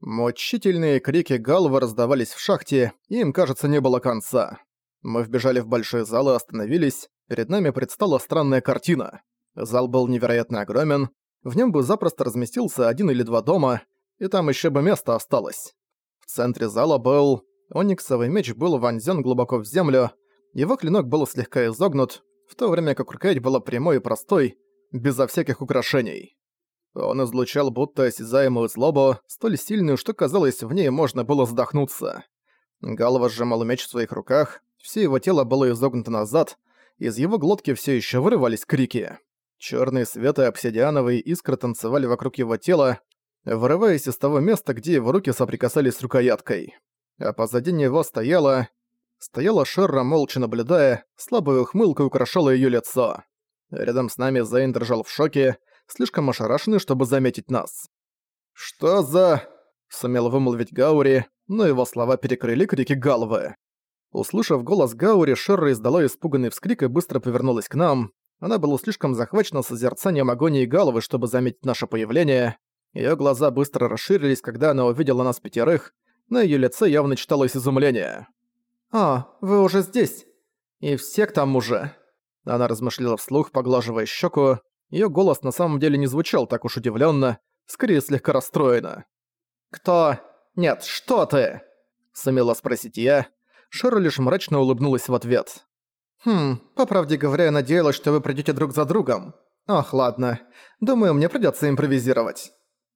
Мучительные крики Галвы раздавались в шахте, и им, кажется, не было конца. Мы вбежали в большой зал и остановились. Перед нами предстала странная картина. Зал был невероятно огромен, в нем бы запросто разместился один или два дома, и там еще бы место осталось. В центре зала был... Ониксовый меч был вонзен глубоко в землю, его клинок был слегка изогнут, в то время как рукоять была прямой и простой, безо всяких украшений. Он излучал будто осязаемую злобу, столь сильную, что казалось, в ней можно было задохнуться. Галва сжимал меч в своих руках, все его тело было изогнуто назад, из его глотки все еще вырывались крики. Черные свет и обсидиановые искры танцевали вокруг его тела, вырываясь из того места, где его руки соприкасались с рукояткой. А позади него стояла... Стояла Шерра, молча наблюдая, слабая ухмылка украшала ее лицо. Рядом с нами Зейн дрожал в шоке, слишком ошарашенный, чтобы заметить нас. «Что за...» — сумел вымолвить Гаури, но его слова перекрыли крики Галвы. Услышав голос Гаури, Шерра издала испуганный вскрик и быстро повернулась к нам. Она была слишком захвачена созерцанием агонии Галвы, чтобы заметить наше появление. Её глаза быстро расширились, когда она увидела нас пятерых. На её лице явно читалось изумление. «А, вы уже здесь? И все к тому же?» Она размышляла вслух, поглаживая щеку. Её голос на самом деле не звучал так уж удивленно, скорее слегка расстроена. «Кто? Нет, что ты?» Сумела спросить я. Шера лишь мрачно улыбнулась в ответ. «Хм, по правде говоря, я надеялась, что вы придёте друг за другом. Ах, ладно. Думаю, мне придётся импровизировать».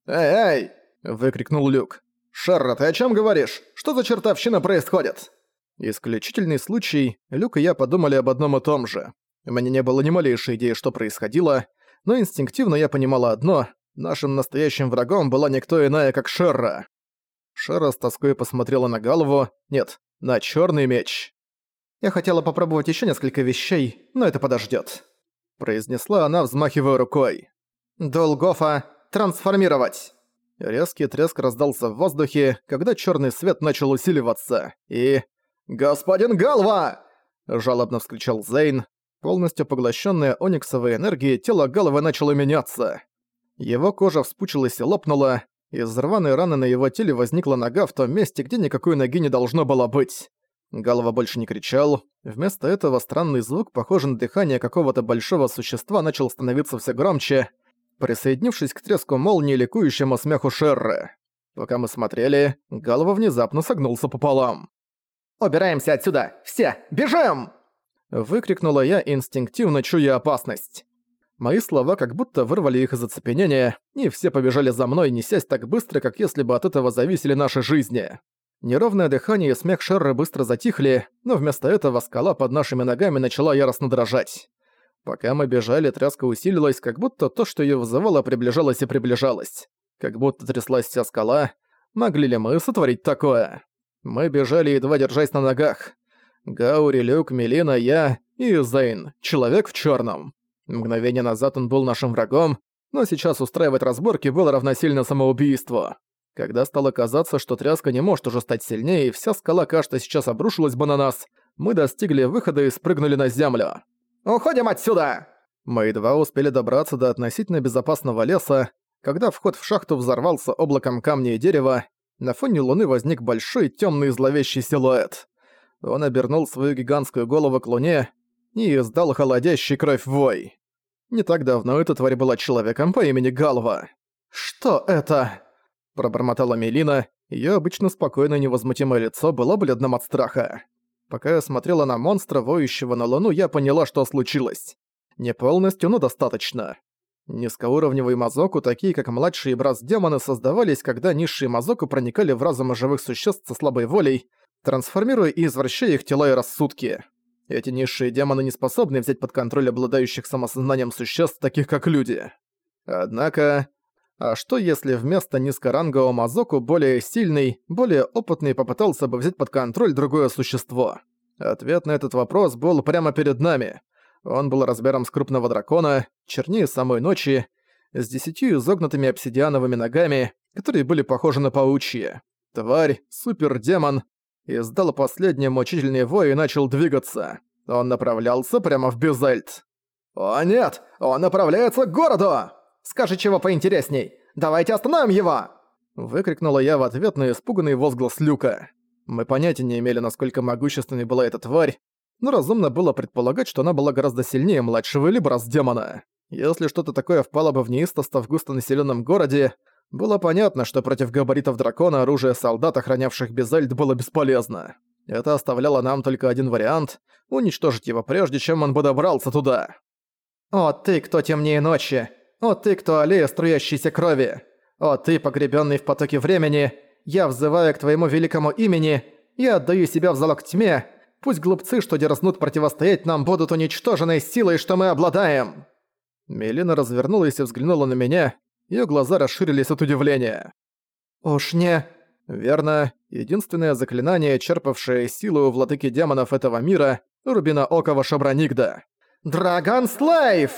«Эй, эй!» – выкрикнул Люк. «Шерра, ты о чём говоришь? Что за чертовщина происходит?» Исключительный случай, Люк и я подумали об одном и том же. У меня не было ни малейшей идеи, что происходило, но инстинктивно я понимала одно – нашим настоящим врагом была никто иная, как Шерра. Шерра с тоской посмотрела на голову, нет, на чёрный меч. Я хотела попробовать ещё несколько вещей, но это подождёт. Произнесла она, взмахивая рукой. «Долгофа, трансформировать!» Резкий треск раздался в воздухе, когда чёрный свет начал усиливаться, и... «Господин Галва!» – жалобно вскричал Зейн. Полностью поглощенная ониксовой энергией, тело Галвы начало меняться. Его кожа вспучилась и лопнула, из рваной раны на его теле возникла нога в том месте, где никакой ноги не должно было быть. Голова больше не кричал. Вместо этого странный звук, похожий на дыхание какого-то большого существа, начал становиться все громче, присоединившись к треску молнии ликующему смеху Шерры. Пока мы смотрели, голова внезапно согнулся пополам. «Убираемся отсюда! Все! Бежим!» Выкрикнула я, инстинктивно чуя опасность. Мои слова как будто вырвали их из оцепенения, и все побежали за мной, несясь так быстро, как если бы от этого зависели наши жизни. Неровное дыхание и смех Шерры быстро затихли, но вместо этого скала под нашими ногами начала яростно дрожать. Пока мы бежали, тряска усилилась, как будто то, что её вызывало, приближалось и приближалось. Как будто тряслась вся скала. Могли ли мы сотворить такое? Мы бежали, едва держась на ногах. Гаури, Люк, Мелина, я и Зейн, человек в чёрном. Мгновение назад он был нашим врагом, но сейчас устраивать разборки было равносильно самоубийству. Когда стало казаться, что тряска не может уже стать сильнее, и вся скала, кажется, сейчас обрушилась бы на нас, мы достигли выхода и спрыгнули на землю. «Уходим отсюда!» Мы едва успели добраться до относительно безопасного леса, когда вход в шахту взорвался облаком камня и дерева, на фоне луны возник большой темный зловещий силуэт. Он обернул свою гигантскую голову к луне и издал холодящий кровь вой. Не так давно эта тварь была человеком по имени Галва. «Что это?» Пробормотала Мелина, её обычно спокойное невозмутимое лицо было бледным от страха. Пока я смотрела на монстра, воющего на луну, я поняла, что случилось. Не полностью, но достаточно. Низкоуровневые мазоку, такие как младшие брас-демоны, создавались, когда низшие мазоку проникали в разумы живых существ со слабой волей, трансформируя и извращая их тела и рассудки. Эти низшие демоны не способны взять под контроль обладающих самосознанием существ, таких как люди. Однако, а что если вместо низкорангового Мазоку более сильный, более опытный попытался бы взять под контроль другое существо? Ответ на этот вопрос был прямо перед нами. Он был размером с крупного дракона, чернее самой ночи, с десятью изогнутыми обсидиановыми ногами, которые были похожи на паучьи. Тварь, супердемон, издал последний мучительный вой и начал двигаться. Он направлялся прямо в Бюзельт. «О нет! Он направляется к городу!» Скажи чего поинтересней. Давайте остановим его!» Выкрикнула я в ответ на испуганный возглас Люка. Мы понятия не имели, насколько могущественной была эта тварь, но разумно было предполагать, что она была гораздо сильнее младшего Либрас демона. Если что-то такое впало бы в неистоство в густонаселенном городе, было понятно, что против габаритов дракона оружие солдат, охранявших Безельд, было бесполезно. Это оставляло нам только один вариант — уничтожить его прежде, чем он бы добрался туда. «О, ты, кто темнее ночи! О, ты, кто аллея струящейся крови! О, ты, погребенный в потоке времени! Я взываю к твоему великому имени! Я отдаю себя в залог тьме! Пусть глупцы, что дерзнут противостоять нам, будут уничтожены силой, что мы обладаем!» Мелина развернулась и взглянула на меня, её глаза расширились от удивления. «Уж не...» Верно, единственное заклинание, черпавшее силу у владыки демонов этого мира — Рубина Окова Шабранигда. «Драгон Слейв!»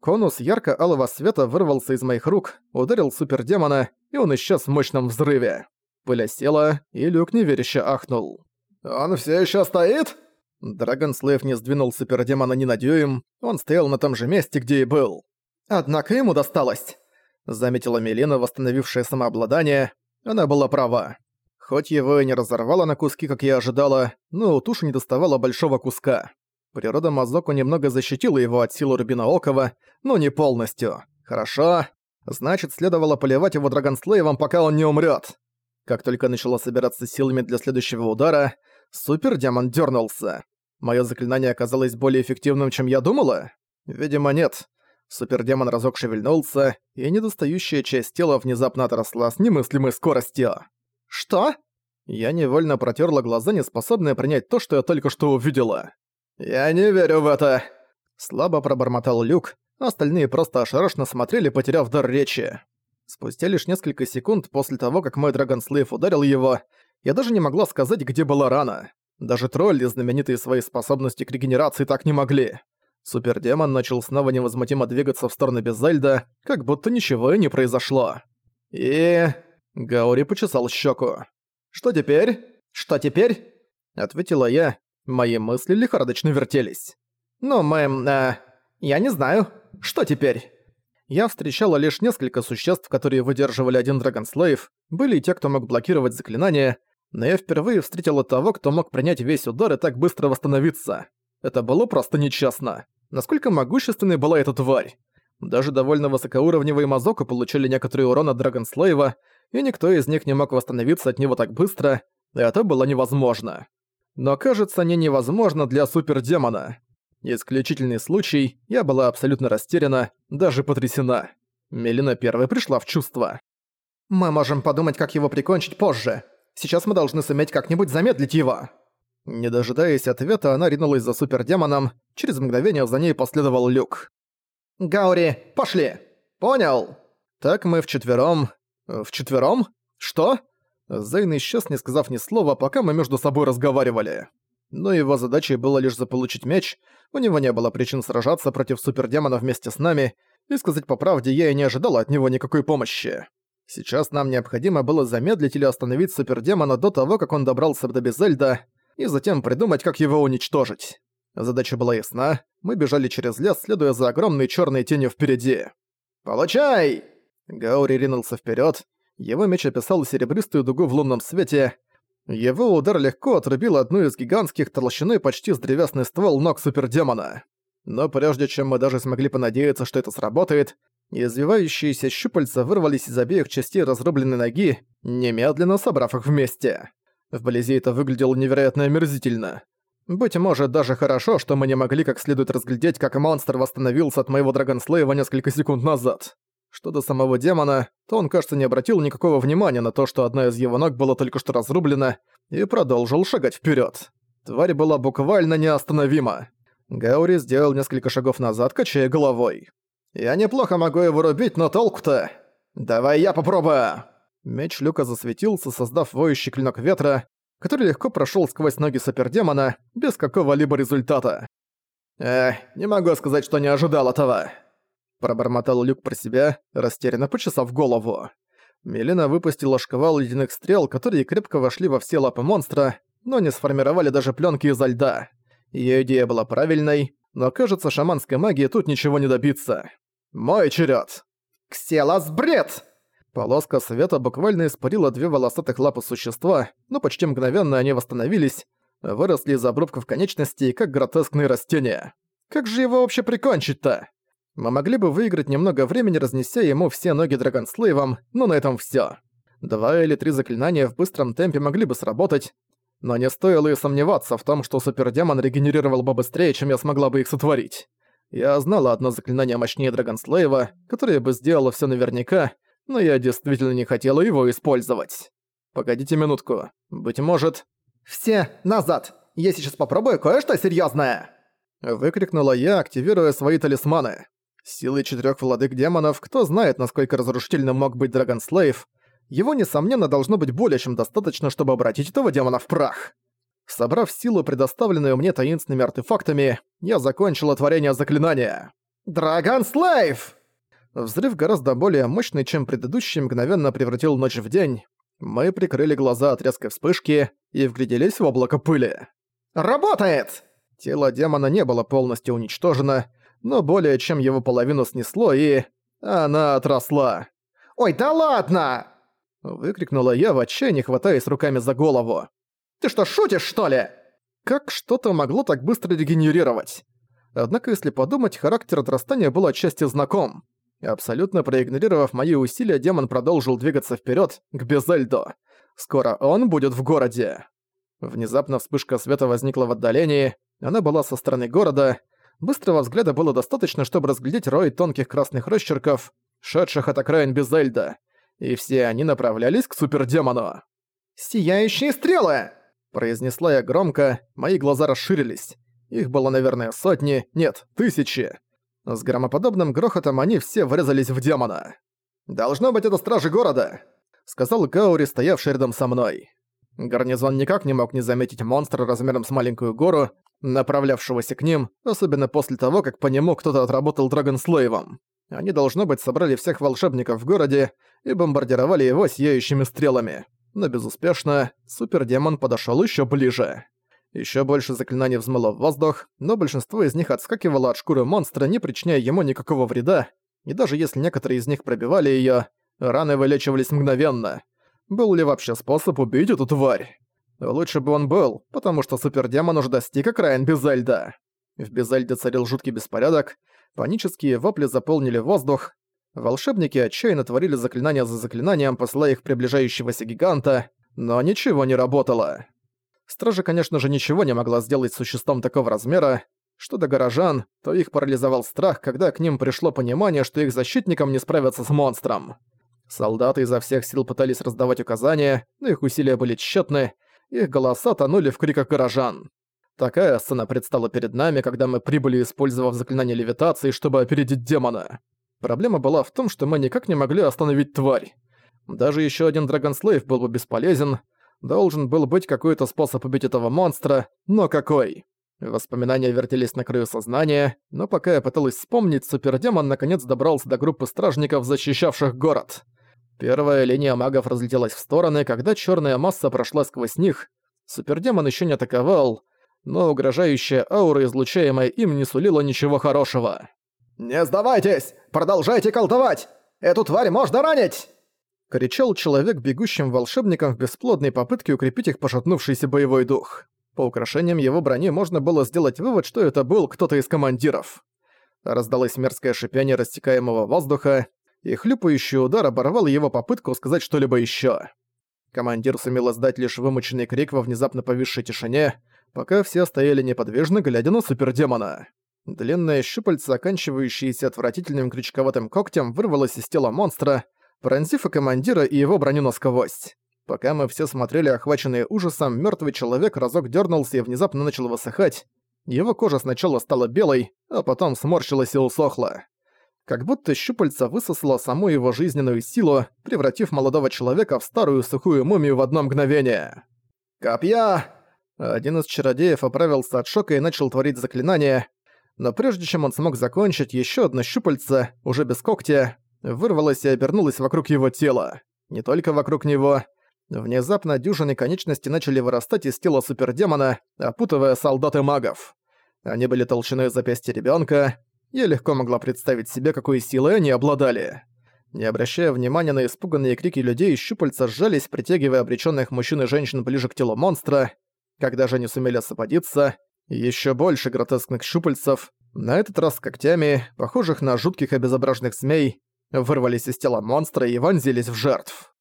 Конус ярко-алого света вырвался из моих рук, ударил супердемона, и он исчез в мощном взрыве. Пыля села, и Люк неверяще ахнул. «Он все еще стоит?» Драгонслейв не сдвинул супердемона ни на дюйм, он стоял на том же месте, где и был. «Однако ему досталось!» Заметила Мелина, восстановившая самообладание. Она была права. Хоть его и не разорвало на куски, как я ожидала, но у туши не доставало большого куска. Природа Мазоку немного защитила его от силы Рубина Окова, но не полностью. Хорошо. Значит, следовало поливать его Драгонслейвом, пока он не умрет. Как только начала собираться силами для следующего удара, супердемон дернулся. Мое заклинание оказалось более эффективным, чем я думала? Видимо, нет. Супердемон разок шевельнулся, и недостающая часть тела внезапно отросла с немыслимой скоростью. «Что?» Я невольно протерла глаза, не способная принять то, что я только что увидела. «Я не верю в это!» Слабо пробормотал Люк, остальные просто ошарашенно смотрели, потеряв дар речи. Спустя лишь несколько секунд после того, как мой Драгонслейв ударил его, я даже не могла сказать, где была рана. Даже тролли, знаменитые своей способности к регенерации, так не могли. Супердемон начал снова невозмутимо двигаться в сторону Безельда, как будто ничего и не произошло. И... Гаури почесал щеку. «Что теперь? Что теперь?» Ответила я. Мои мысли лихорадочно вертелись. «Ну, мэм, э, я не знаю. Что теперь?» Я встречала лишь несколько существ, которые выдерживали один Драгонслейв, были и те, кто мог блокировать заклинания, но я впервые встретила того, кто мог принять весь удар и так быстро восстановиться. Это было просто нечестно. Насколько могущественной была эта тварь? Даже довольно высокоуровневые Мазоку получили некоторый урон от Драгонслейва, и никто из них не мог восстановиться от него так быстро, это было невозможно. Но кажется, не невозможно для супердемона. Исключительный случай, я была абсолютно растеряна, даже потрясена. Мелина первой пришла в чувство. «Мы можем подумать, как его прикончить позже. Сейчас мы должны суметь как-нибудь замедлить его». Не дожидаясь ответа, она ринулась за супердемоном, через мгновение за ней последовал Люк. «Гаури, пошли! Понял!» Так мы вчетвером... Вчетвером? Что? Зейн исчез, не сказав ни слова, пока мы между собой разговаривали. Но его задачей было лишь заполучить меч, у него не было причин сражаться против супердемона вместе с нами, и сказать по правде, я и не ожидала от него никакой помощи. Сейчас нам необходимо было замедлить или остановить супердемона до того, как он добрался до Безельда, и затем придумать, как его уничтожить. Задача была ясна, мы бежали через лес, следуя за огромной черной тенью впереди. «Получай!» Гаури ринулся вперед. Его меч описал серебристую дугу в лунном свете. Его удар легко отрубил одну из гигантских толщиной почти с древесный ствол ног супердемона. Но прежде чем мы даже смогли понадеяться, что это сработает, Извивающиеся щупальца вырвались из обеих частей разрубленной ноги, немедленно собрав их вместе. Вблизи это выглядело невероятно омерзительно. Быть может, даже хорошо, что мы не могли как следует разглядеть, как монстр восстановился от моего Драгонслейва несколько секунд назад. Что до самого демона, то он, кажется, не обратил никакого внимания на то, что одна из его ног была только что разрублена, и продолжил шагать вперед. Тварь была буквально неостановима. Гаури сделал несколько шагов назад, качая головой. «Я неплохо могу его рубить, но толку-то? Давай я попробую!» Меч Люка засветился, создав воющий клинок ветра, который легко прошёл сквозь ноги супердемона, без какого-либо результата. «Эх, не могу сказать, что не ожидал этого!» Пробормотал Люк про себя, растерянно почесав голову. Мелина выпустила шквал ледяных стрел, которые крепко вошли во все лапы монстра, но не сформировали даже пленки изо льда. Её идея была правильной, но кажется, шаманской магии тут ничего не добиться. Мой черед. «Кселас бред!» Полоска света буквально испарила две волосатых лапы существа, но почти мгновенно они восстановились, выросли из обрубков конечностей, как гротескные растения. Как же его вообще прикончить-то? Мы могли бы выиграть немного времени, разнеся ему все ноги Драгонслейвом, но на этом всё. Два или три заклинания в быстром темпе могли бы сработать, но не стоило и сомневаться в том, что супердемон регенерировал бы быстрее, чем я смогла бы их сотворить. Я знала одно заклинание мощнее Драгонслейва, которое бы сделало всё наверняка, но я действительно не хотела его использовать. Погодите минутку. Быть может... «Все назад! Я сейчас попробую кое-что серьёзное!» Выкрикнула я, активируя свои талисманы. Силы четырёх владык демонов, кто знает, насколько разрушительным мог быть Драгонслейв, его, несомненно, должно быть более чем достаточно, чтобы обратить этого демона в прах. Собрав силу, предоставленную мне таинственными артефактами, я закончила творение заклинания. «Драгонслейв!» Взрыв гораздо более мощный, чем предыдущий, мгновенно превратил ночь в день. Мы прикрыли глаза от резкой вспышки и вгляделись в облако пыли. «Работает!» Тело демона не было полностью уничтожено, но более чем его половину снесло и... Она отросла. «Ой, да ладно!» Выкрикнула я в отчаянии, хватаясь руками за голову. «Ты что, шутишь, что ли?» Как что-то могло так быстро регенерировать? Однако, если подумать, характер отрастания был отчасти знаком. Абсолютно проигнорировав мои усилия, демон продолжил двигаться вперед к Безельдо. Скоро он будет в городе. Внезапно вспышка света возникла в отдалении, она была со стороны города. Быстрого взгляда было достаточно, чтобы разглядеть рой тонких красных росчерков, шедших от окраин Безельда, и все они направлялись к супердемону. «Сияющие стрелы!» произнесла я громко, мои глаза расширились. Их было, наверное, сотни, нет, тысячи. С громоподобным грохотом они все врезались в демона. «Должно быть, это стражи города», — сказал Гаури, стоявший рядом со мной. Гарнизон никак не мог не заметить монстра размером с маленькую гору, направлявшегося к ним, особенно после того, как по нему кто-то отработал Драгонслейвом. Они, должно быть, собрали всех волшебников в городе и бомбардировали его сияющими стрелами. Но безуспешно, супердемон подошёл ещё ближе. Еще больше заклинаний взмыло в воздух, но большинство из них отскакивало от шкуры монстра, не причиняя ему никакого вреда, и даже если некоторые из них пробивали её, раны вылечивались мгновенно. Был ли вообще способ убить эту тварь? Лучше бы он был, потому что супердемон уже достиг окраин Безельда. В Безельде царил жуткий беспорядок, панические вопли заполнили воздух, волшебники отчаянно творили заклинания за заклинанием, посылая их приближающегося гиганта, но ничего не работало. Стража, конечно же, ничего не могла сделать с существом такого размера. Что до горожан, то их парализовал страх, когда к ним пришло понимание, что их защитникам не справятся с монстром. Солдаты изо всех сил пытались раздавать указания, но их усилия были тщетны, их голоса тонули в криках горожан. Такая сцена предстала перед нами, когда мы прибыли, использовав заклинание левитации, чтобы опередить демона. Проблема была в том, что мы никак не могли остановить тварь. Даже еще один Драгонслейв был бы бесполезен, Должен был быть какой-то способ убить этого монстра, но какой? Воспоминания вертелись на краю сознания, но пока я пыталась вспомнить, супердемон наконец добрался до группы стражников, защищавших город. Первая линия магов разлетелась в стороны, когда черная масса прошла сквозь них. Супердемон еще не атаковал, но угрожающая аура, излучаемая им, не сулила ничего хорошего. «Не сдавайтесь! Продолжайте колдовать! Эту тварь можно ранить!» Кричал человек бегущим волшебникам в бесплодной попытке укрепить их пошатнувшийся боевой дух. По украшениям его брони можно было сделать вывод, что это был кто-то из командиров. Раздалось мерзкое шипение растекаемого воздуха, и хлюпающий удар оборвал его попытку сказать что-либо ещё. Командир сумел издать лишь вымученный крик во внезапно повисшей тишине, пока все стояли неподвижно, глядя на супердемона. Длинное щупальце, оканчивающееся отвратительным крючковатым когтем, вырвалось из тела монстра, пронзив и командира, и его броню насквозь. Пока мы все смотрели, охваченные ужасом, мертвый человек разок дернулся и внезапно начал высыхать. Его кожа сначала стала белой, а потом сморщилась и усохла. Как будто щупальца высосало саму его жизненную силу, превратив молодого человека в старую сухую мумию в одно мгновение. «Копья!» Один из чародеев оправился от шока и начал творить заклинание, но прежде чем он смог закончить, еще одно щупальце, уже без когтя, вырвалась и обернулась вокруг его тела. Не только вокруг него. Внезапно дюжины конечности начали вырастать из тела супердемона, опутывая солдат и магов. Они были толщиной запястья ребенка. Я легко могла представить себе, какой силой они обладали. Не обращая внимания на испуганные крики людей, щупальца сжались, притягивая обречённых мужчин и женщин ближе к телу монстра. Когда же они сумели освободиться, ещё больше гротескных щупальцев, на этот раз когтями, похожих на жутких обезображенных змей, вырвались из тела монстра и вонзились в жертв.